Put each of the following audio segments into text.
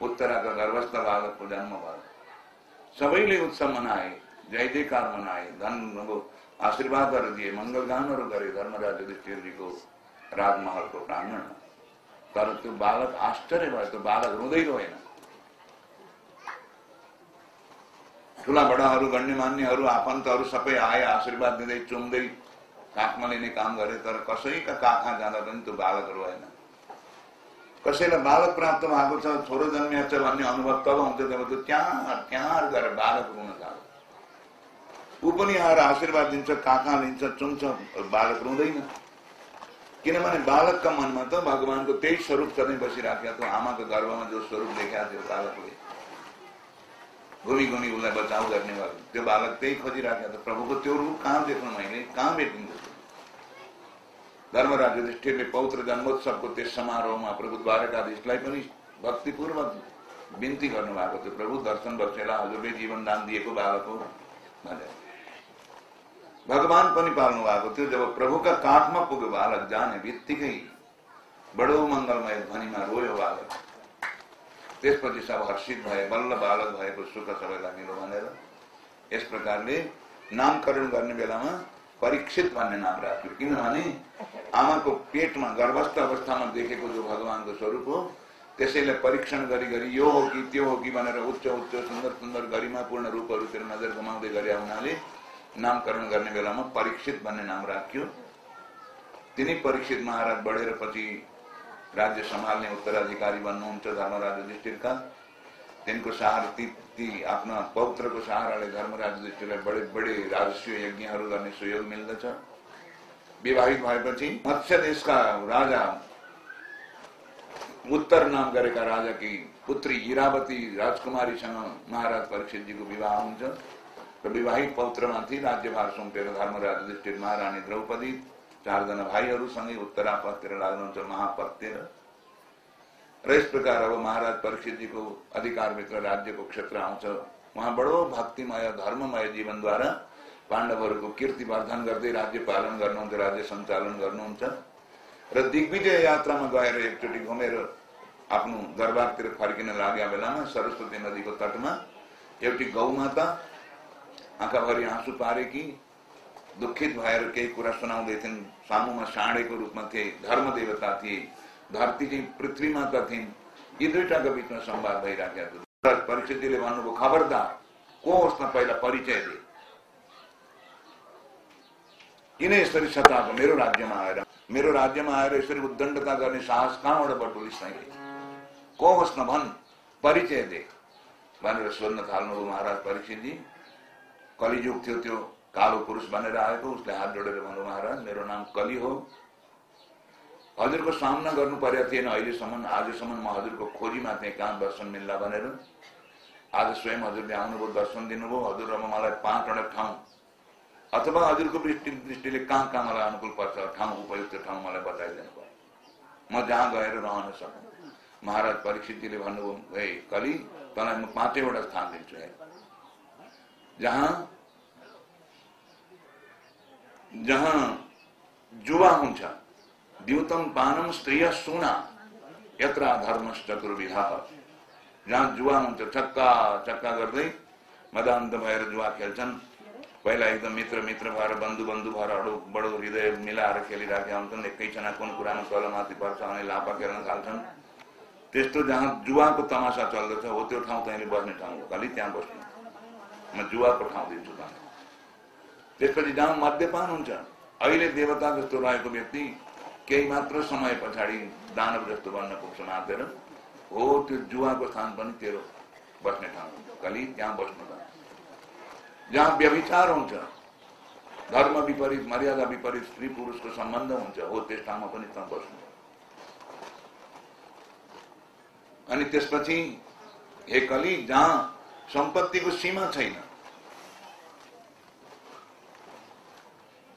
उत्तराका गर्भस्थ बालकको जन्म भयो सबैले उत्सव मनाए जय जयकार मनाए धन अब आशीर्वादहरू दिए मङ्गल गानहरू गरे धर्मराज युधिष्ठिरजीको राजमहलको प्राङ्गणमा तर त्यो बालक आश्चर्य भयो त्यो बालक रुँदै रहेन ठुला बडाहरू गण्यमान्यहरू आफन्तहरू सबै आए आशीर्वाद दिँदै चुम्दै काखमा लिने काम गरे तर कसैका काखमा जाँदा पनि त्यो बालक रोएन। कसैलाई बालक प्राप्त भएको छ छोरो जन्मिया छ भन्ने अनुभव तब हुन्छ जब त्यो त्यहाँ त्यहाँ गएर बालक रुन जान्छ ऊ पनि आएर आशीर्वाद दिन्छ काखा लिन्छ चुम्छ बालक रुँदैन। किनभने बालकका मनमा त भगवान्को त्यही स्वरूप सधैँ बसिराखेको थियो आमाको गर्भमा जो स्वरूप देखाएको थियो बालकले। घुमी घुमी उसलाई बचाउ गर्ने भयो त्यो बालक त्यही खोजिराखेको थियो प्रभुको त्यो रूप कहाँ देख्नु मैले कहाँ भेटिन्छ धर्मराज युधिष्ठिरले पौत्र जन्मोत्सवको त्यस समारोहमा प्रभु द्वारकाधीशलाई पनि भक्तिपूर्वक बिन्ती गर्नुभएको थियो। प्रभु दर्शन बसेला हजुरले जीवन दान दिएको बालक हो भनेर भगवान पनि पाल्नु भएको थियो जब प्रभुका काखमा पुग्यो बालक जाने बित्तिकै बडो मङ्गलमय ध्वनिमा रोयो बालक। त्यसपछि सब हर्षित भए बल्ल बालक भएको सुख सबैलाई मिलो भनेर यस प्रकारले नामकरण गर्ने बेलामा परीक्षित भन्ने नाम राख्यो। किनभने आमाको पेटमा गर्भस्थ अवस्थामा देखेको जो भगवान्को स्वरूप हो, त्यसैलाई परीक्षण गरी गरी यो हो कि त्यो हो कि भनेर उच्च उच्च, सुन्दर सुन्दर गरिमापूर्ण रूपहरूतिर नज़र घुमाउँदै गरे हुनाले नामकरण गर्ने बेलामा परीक्षित भन्ने नाम राख्यो। तिनी परीक्षित महाराज बढेर पछि राज्य सम्हाल्ने उत्तराधिकारी बन्नुहुन्छ धर्मराज युधिष्ठिरका। तिनको सहारा ती ती आफ्ना पौत्रको सहाराले धर्मराज युधिष्ठिरलाई बडे बडे राजस्वीय यज्ञहरू गर्ने सुयोग मिल्दछ। विवाहित भएपछि मत्स्य देशका राजा उत्तर नाम गरेका राजाकी पुत्री इरावती राजकुमारीसँग महाराज परीक्षितजीको विवाह हुन्छ र विवाहित पौत्रमाथि राज्यभार सुम्पेर धर्मराज युधिष्ठिर महारानी द्रौपदी चारजना भाइहरूसँगै उत्तरापत्तिर लाग्नुहुन्छ महापत्तिर र यस प्रकार अब महाराज परीक्षितजीको अधिकारभित्र राज्यको क्षेत्र आउँछ उहाँ बडो भक्तिमय, धर्ममय जीवनद्वारा पाण्डवहरूको कीर्तिवर्धन गर्दै राज्य पालन गर्नुहुन्छ, राज्य सञ्चालन गर्नुहुन्छ। र दिग्विजय यात्रामा गएर एकचोटि घुमेर आफ्नो दरबारतिर फर्किन लागेका बेलामा सरस्वती नदीको तटमा एउटी गौमाता आँखाभरि आँसु पारेकी, दुखित भएर केही कुरा सुनाउँदै थिइन्। सामुमा साँडेको रूपमा थिए धर्म देवता थिए, धरती चाहिँ पृथ्वी माता थिइन्। यी दुईटाको बिचमा संवाद भइराखेको थियो। परीक्षितजीले भन्नुभयो, खबरदार, को होस् पहिला परिचय दिए किन यसरी सताएको मेरो राज्यमा आएर मेरो राज्यमा आएर यसरी उद्दण्डता गर्ने साहस कहाँबाट बटुलिस् तैँले को होस् न भन् परिचय दे। भनेर सोध्न थाल्नुभयो महाराज परीक्षितजी कलिजुग थियो त्यो कालो पुरुष बनेर आएको उसले हात जोडेर भन्नु महाराज। मेरो नाम कलि हो। हजुरको सामना गर्नु परेको थिएन अहिलेसम्म आजसम्म म हजुरको खोजीमा थिएँ कहाँ दर्शन मिल्ला भनेर आज स्वयं हजुरले आउनुभयो दर्शन दिनुभयो हजुर अब मलाई पाँचवटा ठाउँ अथवा हजुरको दृष्टि दृष्टिले कहाँ कहाँ मलाई अनुकूल पर्छ, ठाउँ उपयुक्त ठाउँ मलाई बताइदिनु भयो। म जहाँ गएर रहन सकौँ। महाराज परीक्षितजीले भन्नुभयो, है कलि तँलाई म पाँचैवटा स्थान दिन्छु है। जहाँ जहाँ जुवा हुन्छ, द्युतम पानम स्त्रिय सुना, यत्र धर्म चतुर्विधा जहाँ जुवा हुन्छ, छक्का छक्का गर्दै मदान्त भएर जुवा खेल्छन्। पहिला एकदम मित्र मित्र भएर बन्धु बन्धु भएर अडो बडो हृदय मिलाएर खेलिराखेका हुन्छन् एकैछिना कुन कुरामा तलमाथि पर्छ अनि लापा खेल्न थाल्छन् त्यस्तो जहाँ जुवाको तमासा चल्दछ हो त्यो ठाउँ तैँले बस्ने ठाउँ हो। खालि त्यहाँ बस्नु। म जुवाको ठाउँ दिन्छु त। त्यसपछि जहाँ मद्यपान हुन्छ अहिले देवता जस्तो रहेको व्यक्ति केही मात्र समय पछाडि दानव जस्तो बन्न पुग्छ मातेर। हो त्यो जुवाको स्थान पनि तेरो बस्ने ठाउँ खालि त्यहाँ बस्नु त। जहाँ व्यविचार हुन्छ धर्म विपरीत मर्यादा विपरीत स्त्री पुरुषको सम्बन्ध हुन्छ हो त्यस ठाउँमा पनि त्यहाँ बस्नु। अनि त्यसपछि हे कली जहाँ सम्पत्तिको सीमा छैन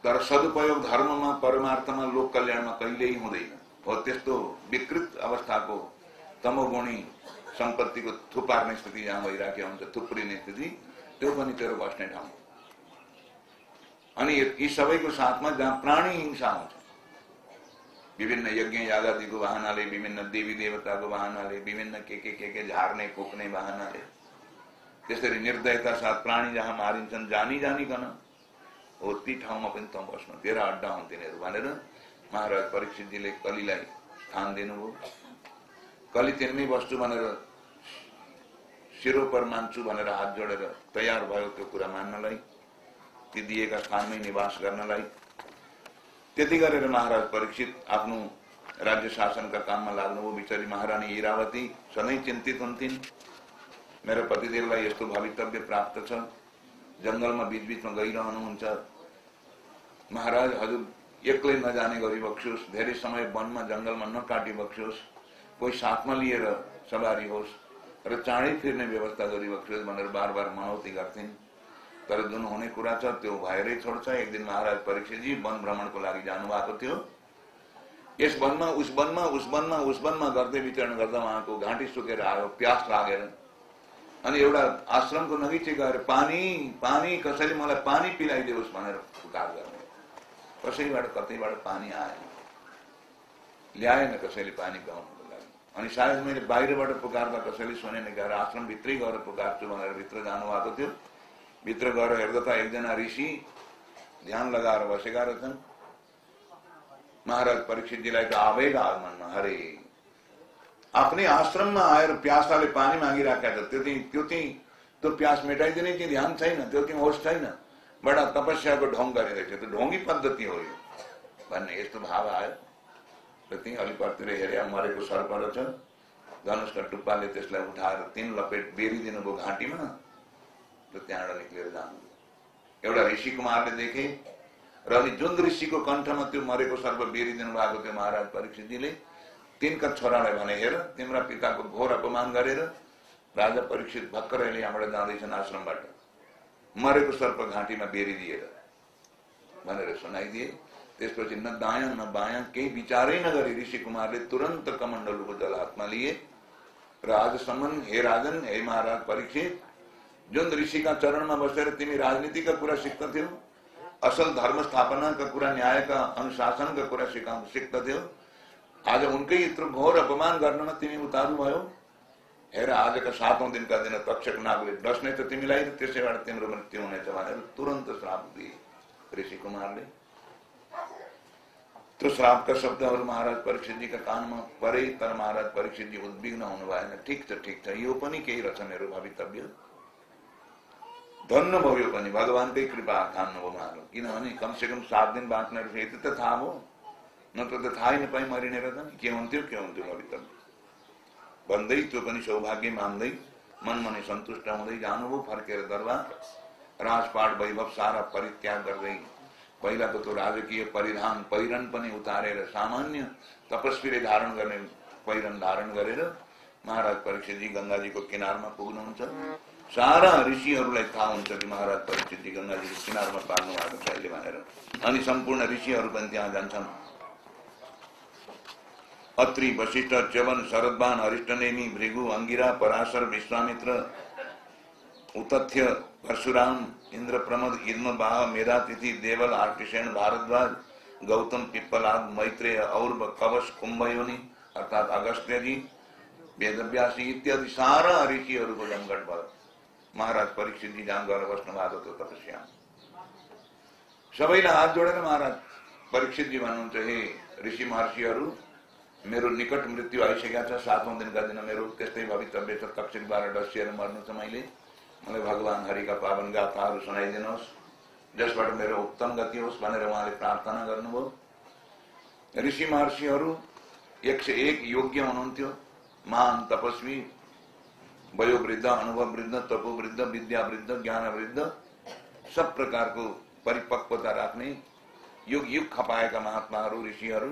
तर सदुपयोग धर्ममा परमार्थमा लोक कल्याणमा कहिल्यै हुँदैन। हो त्यस्तो विकृत अवस्थाको तमोगुणी सम्पत्तिको थुपार्ने स्थिति जहाँ भइराखेको हुन्छ थुप्रिने स्थिति। त्यो पनि तेरो बस्ने ठाउँ अनि यी सबैको साथमा जहाँ प्राणी हिंसा हुन्छ विभिन्न यज्ञ यागादिको वाहनाले विभिन्न देवी देवताको वाहनाले विभिन्न के के के के झार्ने कुक्ने वाहनाले त्यसरी निर्दयता साथ प्राणी जहाँ मारिन्छन् जानी जानिकन हो ती ठाउँमा पनि त बस्नु तेह्र अड्डा हुन् तिनीहरू भनेर महाराज परीक्षितजीले कलिलाई स्थान दिनुभयो कलि तिनमै बस्छु भनेर शिरोपर मान्छु भनेर हात जोडेर तयार भयो त्यो कुरा मान्नलाई ती दिएका स्थानमै निवास गर्नलाई। त्यति गरेर महाराज परीक्षित आफ्नो राज्य शासनका काममा लाग्नुभयो। बिचरी महारानी इरावती सधैँ चिन्तित हुन्थिन्। मेरो पतिदेवलाई यस्तो भवितव्य प्राप्त छ। जङ्गलमा बिचबिचमा गइरहनुहुन्छ। महाराज हजुर एक्लै नजाने गरी बक्सियोस् धेरै समय वनमा जङ्गलमा नकाटी बक्सियोस् कोही साथमा लिएर सवारी होस्। र चाँडै फिर्ने व्यवस्था गरी बक्सियोस् भनेर बार बार मनौती गर्थिन्। तर जुन हुने कुरा छ त्यो भएरै छोड्छ। एक दिन महाराज परीक्षितजी वन भ्रमणको लागि जानुभएको थियो। यस वनमा उस वनमा उस वनमा उस वनमा गर्दै वितरण गर्दा उहाँको घाँटी सुकेर आयो प्यास लागेर। अनि एउटा आश्रमको नगिचे गएर पानी पानी कसैले मलाई पानी पिलाइदियोस् भनेर पुकार गर्ने। कसैबाट कतैबाट पानी आएन। ल्याएन कसैले पानी लागि अनि सायद मैले बाहिरबाट पुकार्दा कसैले सुनेन गएर आश्रमभित्रै गएर पुकार्छु भनेर भित्र जानुभएको थियो। भित्र गएर हेर्दा त एकजना ऋषि ध्यान लगाएर बसेका रहेछन्। महाराज परीक्षितजीलाई त आवेग आगमनमा हरे। आफ्नै आश्रममा आएर प्यासाले पानी मागिराखेका छ त्यो चाहिँ त्यो चाहिँ त्यो प्यास मेटाइदिने ध्यान छैन, त्यो चाहिँ होस् छैन। बडा तपस्याको ढोङ गरिरहेछ त्यो ढोङ्गी पद्धति हो यो। भन्ने यस्तो भाव आयो। त्यहीँ अलिकतिर हेरे मरेको सर्प रहेछ धनुषका टुप्पाले त्यसलाई उठाएर तिन लपेट बेरिदिनु भयो घाँटीमा र त्यहाँबाट निक्लेर जानु एउटा ऋषि कुमारले देखे र अनि जुन ऋषिको कण्ठमा त्यो मरेको सर्प बेरिदिनु भएको थियो महाराज परीक्षितजीले तिनका छोरालाई भने हेर तिम्रा पिताको घोर अपमान गरेर राजा परीक्षित भर्खर अहिले यहाँबाट जाँदैछन् आश्रमबाट। मरेको सर्प घाँटीमा बेरिदिएर भनेर सुनाइदिए। त्यसपछि न दायाँ न बायाँ केही विचारै नगरी ऋषि कुमारले तुरन्त कमण्डलुको जल हातमा लिए। र आजसम्म हे राजन हे महाराज परीक्षित। जुन ऋषिका चरणमा बसेर तिमी राजनीतिका कुरा सिक्दथ्यौ असल धर्म स्थापनाका कुरा न्यायका अनुशासनका कुरा सिका सिक्दथ्यौ आज उनकै यत्रो घोर अपमान गर्नमा तिमी उतारू भयो। हेर आजका सातौं दिनका दिन तक्षक नागले डस्ने त तिमीलाई त्यसैबाट तिम्रो मृत्यु हुनेछ भनेर तुरन्त श्राप दिए। ऋषि कुमारले त्यो श्रापका शब्दहरू महाराज परीक्षितजीका कानमा परे तर महाराज परीक्षितजी उद्विग्न हुनु भएन ठिक छ ठिक छ यो पनि केही मेरो भवितव्य धन्य भयो पनि भगवान्कै कृपा ठान्नुभयो उहाँहरू किनभने कमसेकम सात दिन बाँच्ने रहेछ यति त थाहा भयो नत्र त थाहै नपाइ मरिने रहेछ नि के हुन्थ्यो के हुन्थ्यो भवितव्य भन्दै त्यो पनि सौभाग्य मान्दै मनमा नै सन्तुष्ट हुँदै जानुभयो फर्केर दरबार। राजपाट वैभव सारा परित्याग गर्दै पहिलाको त्यो राजकीय परिधान पहिरन पनि उतारेर सामान्य तपस्वीले धारण गर्ने पहिरन धारण गरेर महाराज परीक्षितजी गङ्गाजीको किनारमा पुग्नुहुन्छ। सारा ऋषिहरूलाई थाहा हुन्छ कि महाराज परीक्षितजी गङ्गाजीको किनारमा पार्नु भएको छ अहिले भनेर। अनि सम्पूर्ण ऋषिहरू पनि त्यहाँ जान्छन्। अत्रि वशिष्ठ च्यवन शरदबान हरिष्ठनेमी भृगु अंगिरा पराशर विश्वामित्र उतथ्य परशुराम इंद्र प्रमद इद्म बाह मेधातिथि देवल आर्टिसेन भारद्वाज गौतम पिप्पलाद मैत्रेय और कवश कुंभयोनी अर्थात अगस्त्य जी वेदव्यासी इत्यादि सारा ऋषिहरूको जमघट भयो। महाराज परीक्षितजी जहाँ गएर बस्नु भएको थियो तपस्या सबैलाई हात जोडेर महाराज परीक्षितजी भन्नुहुन्छ हे ऋषि महर्षिहरू मेरो निकट मृत्यु आइसकेका छ सातौँ दिनका दिन मेरो त्यस्तै भवितव्य छ तक्षकद्वारा डसिएर मर्नु छ मैले। मलाई भगवान् हरिका पावन गाथाहरू सुनाइदिनुहोस्। जसबाट मेरो उत्तम गति होस् भनेर उहाँले प्रार्थना गर्नुभयो। ऋषि महर्षिहरू एक सय एक योग्य हुनुहुन्थ्यो। महान तपस्वी वयो वृद्ध अनुभव वृद्ध तपो वृद्ध विद्या वृद्ध ज्ञान वृद्ध सब प्रकारको परिपक्वता राख्ने युग युग खपाएका महात्माहरू ऋषिहरू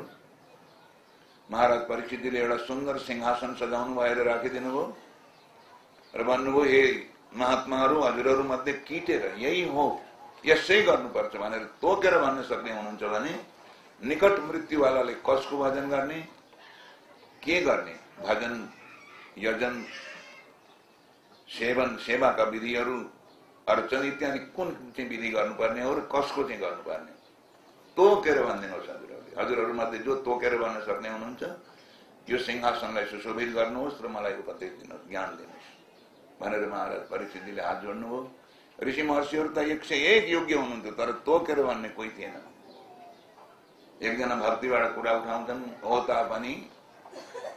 महाराज परीक्षितले एउटा सुन्दर सिंहासन सजाउनु भएर राखिदिनु भयो र भन्नुभयो हे महात्माहरू हजुरहरू मध्ये किटेर यही हो यसै गर्नुपर्छ भनेर तोकेर भन्न सक्ने हुनुहुन्छ भने निकट मृत्युवालाले कसको भजन गर्ने के गर्ने? भजन यजन सेवन सेवाका विधिहरू अर्चन इत्यादि कुन चाहिँ विधि गर्नुपर्ने हो र कसको चाहिँ गर्नुपर्ने? तोकेर भनिदिनुहोस् हजुरहरूले। हजुरहरूमध्ये जो तोकेर भन्न सक्ने हुनुहुन्छ यो सिंहासनलाई सुशोभित गर्नुहोस् र मलाई उपदेश दिनुहोस् ज्ञान दिनुहोस्। भनेर महाराज परीक्षितजीले हात जोड्नुभयो ऋषि महर्षिहरू त एक सय एक योग्य हुनुहुन्थ्यो तर तोकेर भन्ने कोही थिएन एकजना भक्तिबाट कुरा उठाउँछन् हो तापनि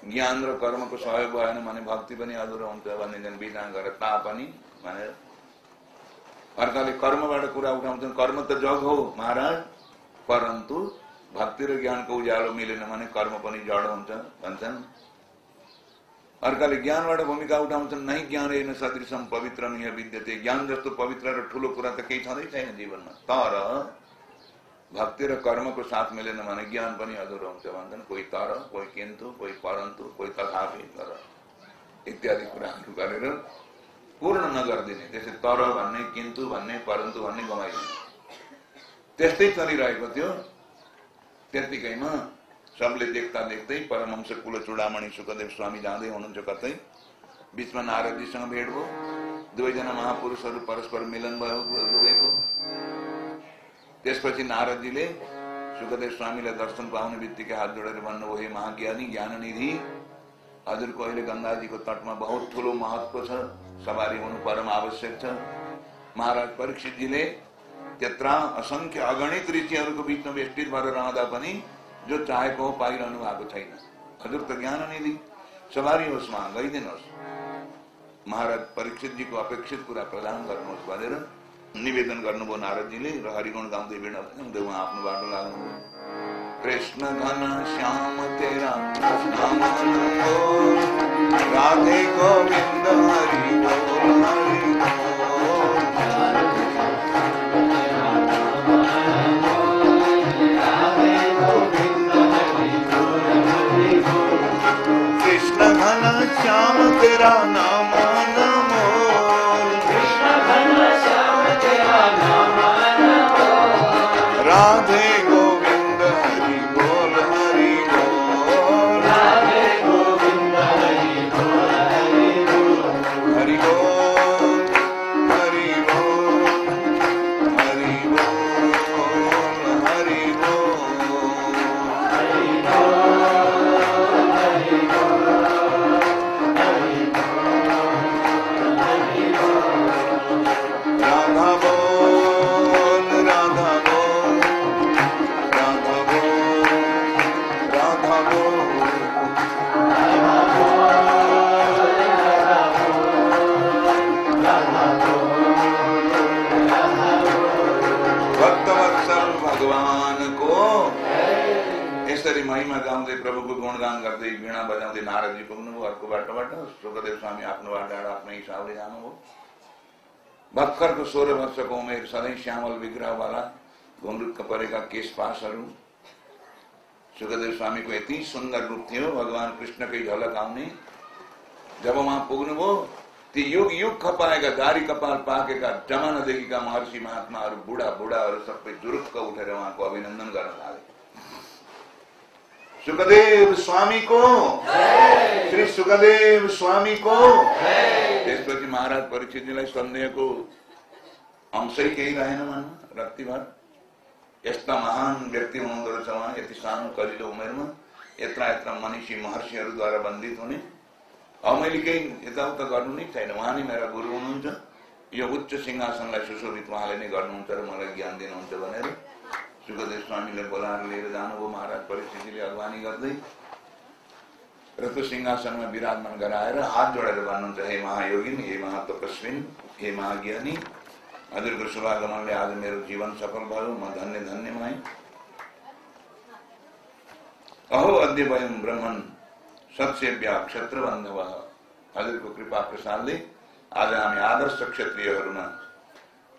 ज्ञान र कर्मको सहयोग भएन भने भक्ति पनि अधुरो हुन्छ जुन विधान गरेर तापनि भनेर अर्काले कर्मबाट कुरा उठाउँछन् कर्म त जग हो महाराज परन्तु भक्ति र ज्ञानको उज्यालो मिलेन भने कर्म पनि जड हुन्छ भन्छन् अर्काले ज्ञानबाट भूमिका उठाउँछन्, नै ज्ञान हेर्न सदृशम पवित्र विद्यते ज्ञान जस्तो पवित्र र ठुलो कुरा त केही छँदै छैन जीवनमा। तर, भक्ति र कर्मको साथ मिलेन भने ज्ञान पनि अधुरो हुन्छ भन्छन्। कोही तर, कोही किन्तु, कोही परन्तु, कोही तथापि तर। इत्यादि कुराहरू गरेर पूर्ण नगरिदिने। त्यसै तर भन्ने, किन्तु भन्ने, परन्तु भन्ने गमाइदिने। त्यस्तै चलिरहेको थियो। त्यत्तिकैमा सबले देख्दा देख्दै परमंश कुल चुडामणि सुखदेव स्वामी जाँदै हुनुहुन्छ कतै? बिचमा नारदजीसँग भेट भयो। दुवैजना महापुरुषहरू परस्पर मिलन भयो त्यसपछि नारदजीले सुखदेव स्वामीलाई दर्शन पाउने बित्तिकै हात जोडेर भन्नुभयो हे महाज्ञानी ज्ञान निधि हजुरको अहिले गङ्गाजीको तटमा बहुत ठुलो महत्व छ सवारी हुनु परम आवश्यक छ। महाराज परीक्षितजीले त्यत्र असंख्य अगणित ऋषिहरूको बिचमा वेष्टित भएर रहँदा पनि जो चाहेको पाइरहनु भएको छैन हजुर त ज्ञान निधि सवारी होस् उहाँ गइदिनुहोस् महाराज परीक्षितजीको अपेक्षित कुरा प्रदान गर्नुहोस् भनेर निवेदन गर्नुभयो नारदजीले र हरिगुण गाउँदै बिना हुँदै उहाँ आफ्नो बाटो लाग्नुभयो कृष्ण घन श्याम तेरा राधे गोविंद यसरी महिमा गाउँदै प्रभुको गुणगान गर्दै वीणा बजाउँदै नारदजी पुग्नुभयो अर्को बाटोबाट सुखदेव स्वामी आफ्नो बाटो आफ्नै हिसाबले जानुभयो। भर्खरको सोह्र वर्षको उमेर सधैँ श्यामल विग्रहवाला घुमरुक्क परेका केशपासहरू सुखदेव स्वामीको यति सुन्दर रूप थियो भगवान कृष्णकै झलक आउने। जब उहाँ पुग्नुभयो ती युग युग खपाएका दारी कपाल पाकेका जमानादेखिका महर्षि महात्माहरू बुढा बुढाहरू सबै जुरुक्क उठेर उहाँको अभिनन्दन गर्न थाले। सुखदेव स्वामीको श्री सुखदेव स्वामीको त्यसपछि महाराज परीक्षितजीलाई सन्देहको अंशै केही रहेन भन्न रत्तिभर यस्ता महान व्यक्ति हुनुहुँदो रहेछ उहाँ यति सानो कलिलो उमेरमा यत्र यत्र मनिषी महर्षिहरूद्वारा बन्दित हुने। अब मैले केही यताउता गर्नु नै छैन। उहाँ नै मेरा गुरु हुनुहुन्छ। यो उच्च सिंहासनलाई सुशोभित उहाँले नै गर्नुहुन्छ र मलाई ज्ञान दिनुहुन्छ भनेर। सुखदेव स्वामीले बोलाएर लिएर जानुभयो महाराज परिस्थितिले अगवानी गर्दै। र त्यो सिंहासनमा विराजमान गराएर हात जोडेर भन्नुहुन्छ हे महायोगिन हे महातपस्विन हे महाज्ञानी हजुरको शुभागमनले आज मेरो जीवन सफल भयो म धन्य धन्य भएँ अहो अद्य वयम ब्रह्मण सत्सेव्या क्षत्र बान्धव हजुरको कृपा प्रसादले आज हामी आदर्श क्षत्रियहरूमा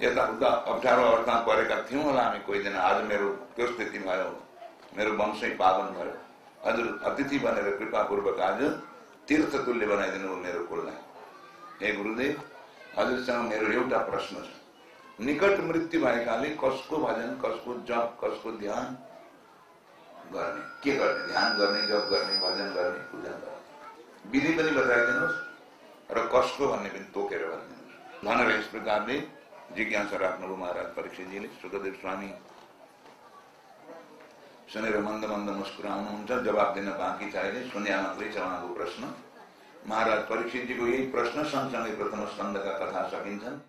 यताउता अप्ठ्यारो अवस्थामा परेका थियौँ होला हामी कोही दिन। आज मेरो त्यो स्थिति भयो। मेरो वंशै पावन भयो। हजुर अतिथि बनेर कृपापूर्वक आज तीर्थ तुल्य बनाइदिनु मेरो कुललाई। हे गुरुदेव हजुरसँग मेरो एउटा प्रश्न छ। निकट मृत्यु भएकाले कसको भजन कसको जप कसको ध्यान गर्ने? के गर्ने? ध्यान गर्ने जप गर्ने भजन गर्ने पूजा गर्ने? विधि पनि बताइदिनुहोस् र कसको भन्ने पनि तोकेर भनिदिनुहोस्। भनेर यस प्रकारले जिज्ञासा राख्नुभयो महाराज परीक्षितजीले सुखदेव स्वामी सुनेर मन्द मन्द मुस्कुराउनुहुन्छ जवाब दिन बाँकी छ अहिले सुन्या मात्रै छ उहाँको प्रश्न महाराज परीक्षितजीको यही प्रश्न सँगसँगै प्रथम स्कन्दका कथा सकिन्छन्